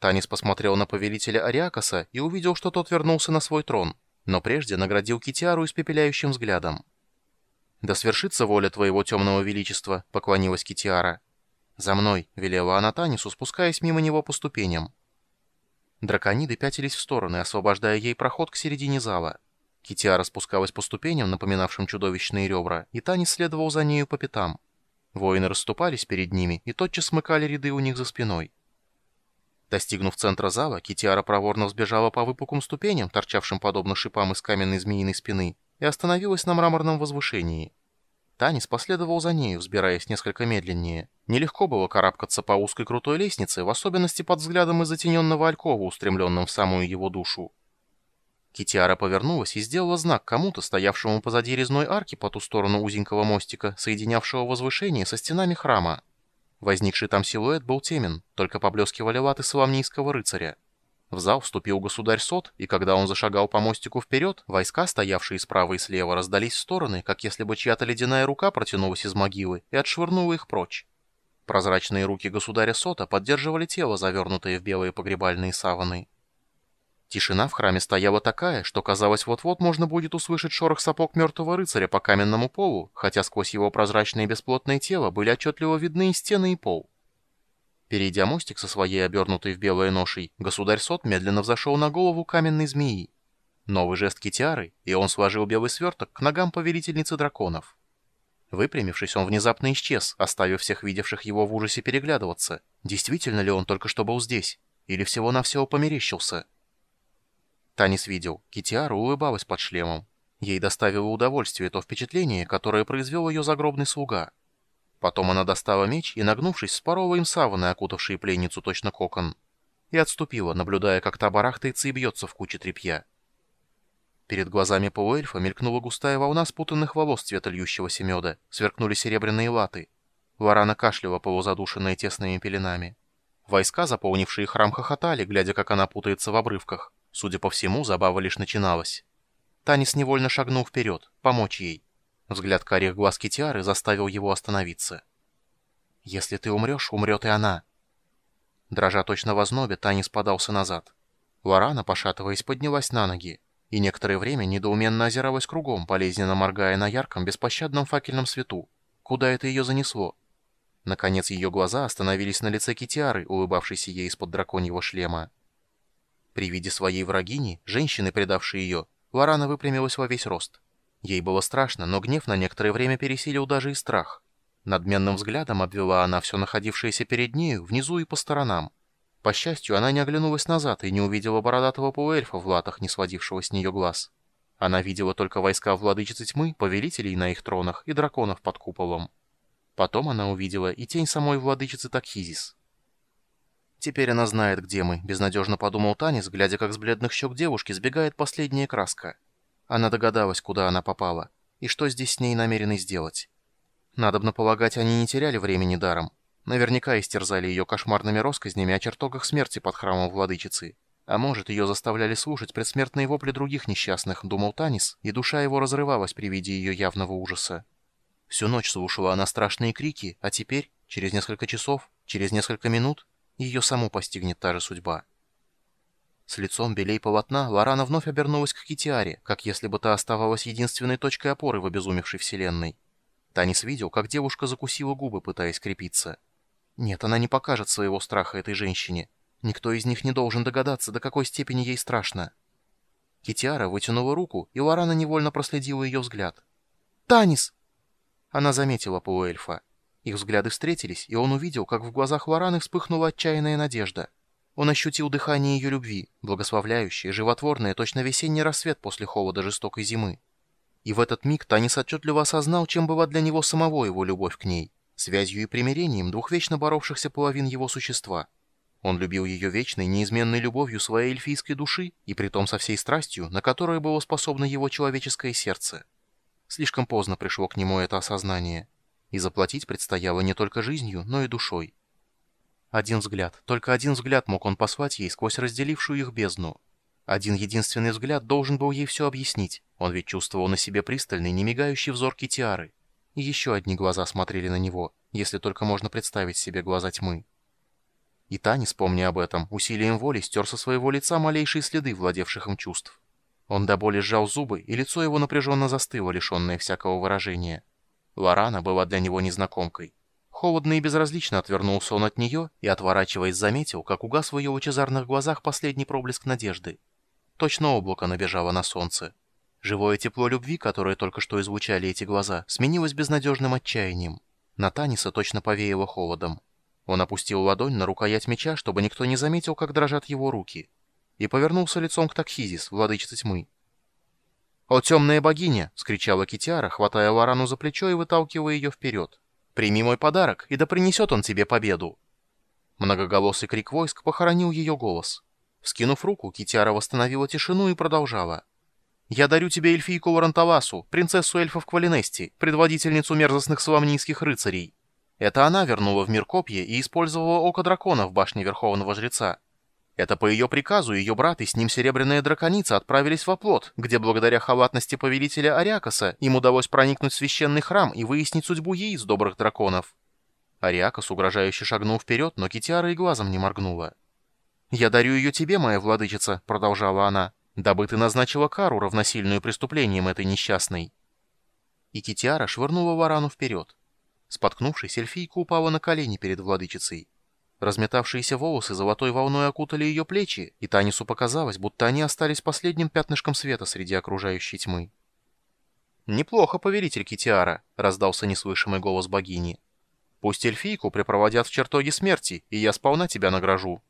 Танис посмотрел на повелителя Ариакаса и увидел, что тот вернулся на свой трон, но прежде наградил Китиару испепеляющим взглядом. «Да свершится воля твоего темного величества», — поклонилась Китиара. «За мной», — велела она Танису, спускаясь мимо него по ступеням. Дракониды пятились в стороны, освобождая ей проход к середине зала. Китиара спускалась по ступеням, напоминавшим чудовищные ребра, и Танис следовал за нею по пятам. Воины расступались перед ними и тотчас смыкали ряды у них за спиной. Достигнув центра зала, Китиара проворно взбежала по выпуклым ступеням, торчавшим подобно шипам из каменной змеиной спины, и остановилась на мраморном возвышении. Танис последовал за нею, взбираясь несколько медленнее. Нелегко было карабкаться по узкой крутой лестнице, в особенности под взглядом из затененного алькова, устремленным в самую его душу. Китиара повернулась и сделала знак кому-то, стоявшему позади резной арки по ту сторону узенького мостика, соединявшего возвышение со стенами храма. Возникший там силуэт был темен, только поблескивали латы соломнийского рыцаря. В зал вступил государь Сот, и когда он зашагал по мостику вперед, войска, стоявшие справа и слева, раздались в стороны, как если бы чья-то ледяная рука протянулась из могилы и отшвырнула их прочь. Прозрачные руки государя Сота поддерживали тело, завернутое в белые погребальные саваны. Тишина в храме стояла такая, что казалось, вот-вот можно будет услышать шорох сапог мертвого рыцаря по каменному полу, хотя сквозь его прозрачное бесплотное тело были отчетливо видны и стены, и пол. Перейдя мостик со своей обернутой в белое ношей, государь Сот медленно взошел на голову каменной змеи. Новый жест китиары, и он сложил белый сверток к ногам повелительницы драконов. Выпрямившись, он внезапно исчез, оставив всех видевших его в ужасе переглядываться. Действительно ли он только что был здесь? Или всего-навсего померещился? Танис видел, Китиара улыбалась под шлемом. Ей доставило удовольствие то впечатление, которое произвел ее загробный слуга. Потом она достала меч и, нагнувшись, спорола им саваны, окутавшие пленницу точно кокон. И отступила, наблюдая, как та барахтается и бьется в куче тряпья. Перед глазами полуэльфа мелькнула густая волна спутанных волос цвета льющегося меда, сверкнули серебряные латы. Варана кашляла полузадушенная тесными пеленами. Войска, заполнившие храм, хохотали, глядя, как она путается в обрывках. Судя по всему, забава лишь начиналась. Танис невольно шагнул вперед, помочь ей. Взгляд карих глаз Китиары заставил его остановиться. «Если ты умрешь, умрет и она». Дрожа точно в ознобе, Танис подался назад. Лорана, пошатываясь, поднялась на ноги и некоторое время недоуменно озиралась кругом, болезненно моргая на ярком, беспощадном факельном свету. Куда это ее занесло? Наконец ее глаза остановились на лице Китиары, улыбавшейся ей из-под драконьего шлема. При виде своей врагини, женщины, предавшей ее, Лорана выпрямилась во весь рост. Ей было страшно, но гнев на некоторое время пересилил даже и страх. Надменным взглядом обвела она все находившееся перед нею, внизу и по сторонам. По счастью, она не оглянулась назад и не увидела бородатого полуэльфа в латах, не сводившего с нее глаз. Она видела только войска владычицы тьмы, повелителей на их тронах и драконов под куполом. Потом она увидела и тень самой владычицы Такхизис. Теперь она знает, где мы, безнадежно подумал Танис, глядя, как с бледных щек девушки сбегает последняя краска. Она догадалась, куда она попала, и что здесь с ней намерены сделать. Надобно полагать, они не теряли времени даром. Наверняка истерзали ее кошмарными россказнями о чертогах смерти под храмом владычицы. А может, ее заставляли слушать предсмертные вопли других несчастных, думал Танис, и душа его разрывалась при виде ее явного ужаса. Всю ночь слушала она страшные крики, а теперь, через несколько часов, через несколько минут, ее саму постигнет та же судьба. С лицом белей полотна Лорана вновь обернулась к Китиаре, как если бы та оставалась единственной точкой опоры в обезумевшей вселенной. Танис видел, как девушка закусила губы, пытаясь крепиться. Нет, она не покажет своего страха этой женщине. Никто из них не должен догадаться, до какой степени ей страшно. Китиара вытянула руку, и Лорана невольно проследила ее взгляд. «Танис!» Она заметила полуэльфа. Их взгляды встретились, и он увидел, как в глазах Лораны вспыхнула отчаянная надежда. Он ощутил дыхание ее любви, благословляющее, животворное, точно весенний рассвет после холода жестокой зимы. И в этот миг Танис отчетливо осознал, чем была для него самого его любовь к ней, связью и примирением двух вечно боровшихся половин его существа. Он любил ее вечной, неизменной любовью своей эльфийской души, и притом со всей страстью, на которую было способно его человеческое сердце. Слишком поздно пришло к нему это осознание и заплатить предстояло не только жизнью, но и душой. Один взгляд, только один взгляд мог он послать ей сквозь разделившую их бездну. Один единственный взгляд должен был ей все объяснить, он ведь чувствовал на себе пристальный, немигающий взор Китиары. И еще одни глаза смотрели на него, если только можно представить себе глаза тьмы. И Танис, помня об этом, усилием воли стер со своего лица малейшие следы владевших им чувств. Он до боли сжал зубы, и лицо его напряженно застыло, лишенное всякого выражения. Лорана была для него незнакомкой. Холодно и безразлично отвернулся он от нее и, отворачиваясь, заметил, как угас в ее лучезарных глазах последний проблеск надежды. Точно облако набежало на солнце. Живое тепло любви, которое только что излучали эти глаза, сменилось безнадежным отчаянием. На Таниса точно повеяло холодом. Он опустил ладонь на рукоять меча, чтобы никто не заметил, как дрожат его руки, и повернулся лицом к Такхизис, владычице тьмы. «О, темная богиня!» — скричала Китиара, хватая Лорану за плечо и выталкивая ее вперед. «Прими мой подарок, и да принесет он тебе победу!» Многоголосый крик войск похоронил ее голос. Вскинув руку, Китиара восстановила тишину и продолжала. «Я дарю тебе эльфийку Варанталасу, принцессу эльфов Квалинести, предводительницу мерзостных соломнийских рыцарей. Это она вернула в мир копья и использовала око дракона в башне Верховного Жреца. Это по ее приказу ее брат и с ним Серебряная Драконица отправились в оплот, где благодаря халатности повелителя Ариакоса им удалось проникнуть в священный храм и выяснить судьбу яиц добрых драконов. Ариакос угрожающе шагнул вперед, но Китиара и глазом не моргнула. «Я дарю ее тебе, моя владычица», — продолжала она, «дабы ты назначила кару, равносильную преступлением этой несчастной». И Китиара швырнула варану вперед. Споткнувшись, эльфийка упала на колени перед владычицей. Разметавшиеся волосы золотой волной окутали ее плечи, и Танису показалось, будто они остались последним пятнышком света среди окружающей тьмы. «Неплохо, повелитель Китиара», — раздался неслышимый голос богини. «Пусть эльфийку припроводят в чертоги смерти, и я сполна тебя награжу».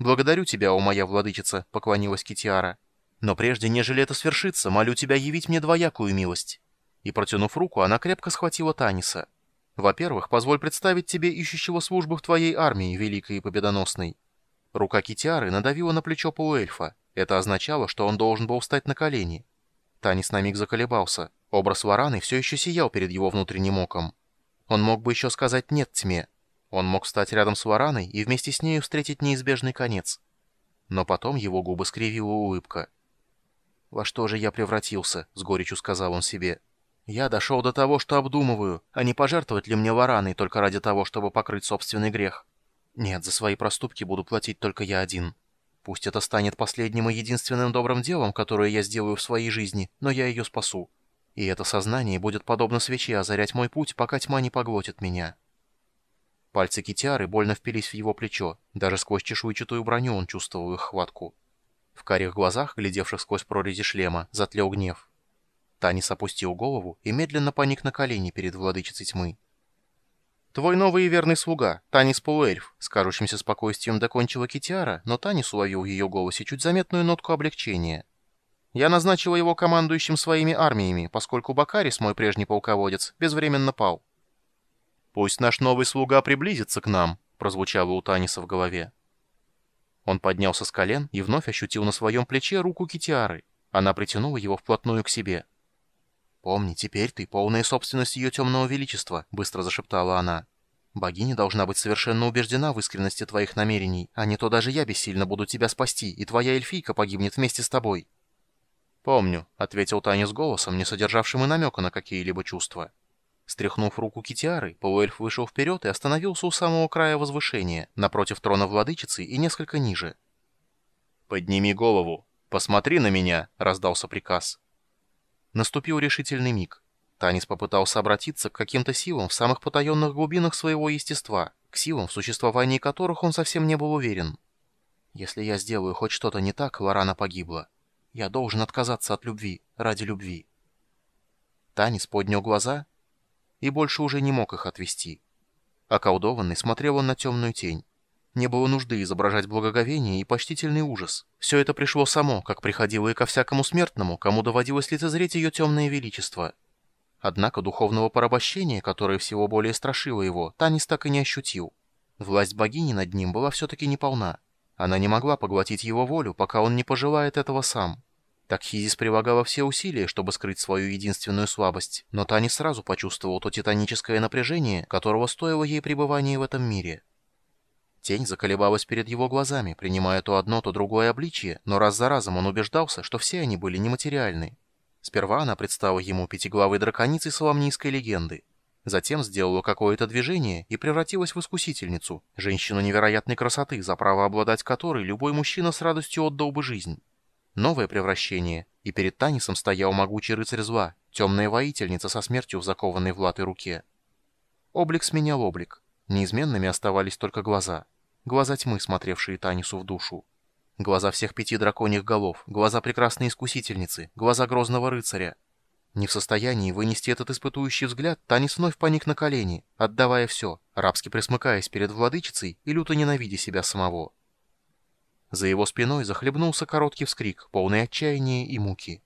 «Благодарю тебя, о моя владычица», — поклонилась Китиара. «Но прежде, нежели это свершится, молю тебя явить мне двоякую милость». И, протянув руку, она крепко схватила Таниса. Во-первых, позволь представить тебе ищущего службы в твоей армии, великой и победоносной. Рука Китиары надавила на плечо полуэльфа. Это означало, что он должен был встать на колени. Танис на миг заколебался. Образ Вараны все еще сиял перед его внутренним оком. Он мог бы еще сказать «нет» тьме. Он мог встать рядом с Вараной и вместе с нею встретить неизбежный конец. Но потом его губы скривила улыбка. «Во что же я превратился?» — с горечью сказал он себе. Я дошел до того, что обдумываю, а не пожертвовать ли мне вараной только ради того, чтобы покрыть собственный грех. Нет, за свои проступки буду платить только я один. Пусть это станет последним и единственным добрым делом, которое я сделаю в своей жизни, но я ее спасу. И это сознание будет подобно свече озарять мой путь, пока тьма не поглотит меня. Пальцы Китиары больно впились в его плечо. Даже сквозь чешуйчатую броню он чувствовал их хватку. В карих глазах, глядевших сквозь прорези шлема, затлел гнев. Танис опустил голову и медленно поник на колени перед владычицей тьмы. «Твой новый и верный слуга, Танис Полуэльф», с кажущимся спокойствием докончила Китиара, но Танис уловил в ее голосе чуть заметную нотку облегчения. «Я назначила его командующим своими армиями, поскольку Бакарис, мой прежний полководец, безвременно пал». «Пусть наш новый слуга приблизится к нам», прозвучало у Таниса в голове. Он поднялся с колен и вновь ощутил на своем плече руку Китиары. Она притянула его вплотную к себе. «Помни, теперь ты полная собственность ее темного величества», — быстро зашептала она. «Богиня должна быть совершенно убеждена в искренности твоих намерений, а не то даже я бессильно буду тебя спасти, и твоя эльфийка погибнет вместе с тобой». «Помню», — ответил Таня с голосом, не содержавшим и намека на какие-либо чувства. Стряхнув руку Китиары, полуэльф вышел вперед и остановился у самого края возвышения, напротив трона владычицы и несколько ниже. «Подними голову! Посмотри на меня!» — раздался приказ. Наступил решительный миг. Танис попытался обратиться к каким-то силам в самых потаенных глубинах своего естества, к силам, в существовании которых он совсем не был уверен. «Если я сделаю хоть что-то не так, Лорана погибла. Я должен отказаться от любви, ради любви». Танис поднял глаза и больше уже не мог их отвести. Околдованный смотрел он на темную тень. Не было нужды изображать благоговение и почтительный ужас. Все это пришло само, как приходило и ко всякому смертному, кому доводилось лицезреть ее темное величество. Однако духовного порабощения, которое всего более страшило его, Танис так и не ощутил. Власть богини над ним была все-таки неполна. Она не могла поглотить его волю, пока он не пожелает этого сам. Так Хизис прилагала все усилия, чтобы скрыть свою единственную слабость, но Танис сразу почувствовал то титаническое напряжение, которого стоило ей пребывание в этом мире. Тень заколебалась перед его глазами, принимая то одно, то другое обличие, но раз за разом он убеждался, что все они были нематериальны. Сперва она предстала ему пятиглавой драконицей соломнийской легенды. Затем сделала какое-то движение и превратилась в искусительницу, женщину невероятной красоты, за право обладать которой любой мужчина с радостью отдал бы жизнь. Новое превращение, и перед Танисом стоял могучий рыцарь зла, темная воительница со смертью в закованной в латы руке. Облик сменял облик. Неизменными оставались только глаза. Глаза тьмы, смотревшие Танису в душу. Глаза всех пяти драконьих голов, глаза прекрасной искусительницы, глаза грозного рыцаря. Не в состоянии вынести этот испытующий взгляд, Танис вновь паник на колени, отдавая все, рабски присмыкаясь перед владычицей и люто ненавидя себя самого. За его спиной захлебнулся короткий вскрик, полный отчаяния и муки.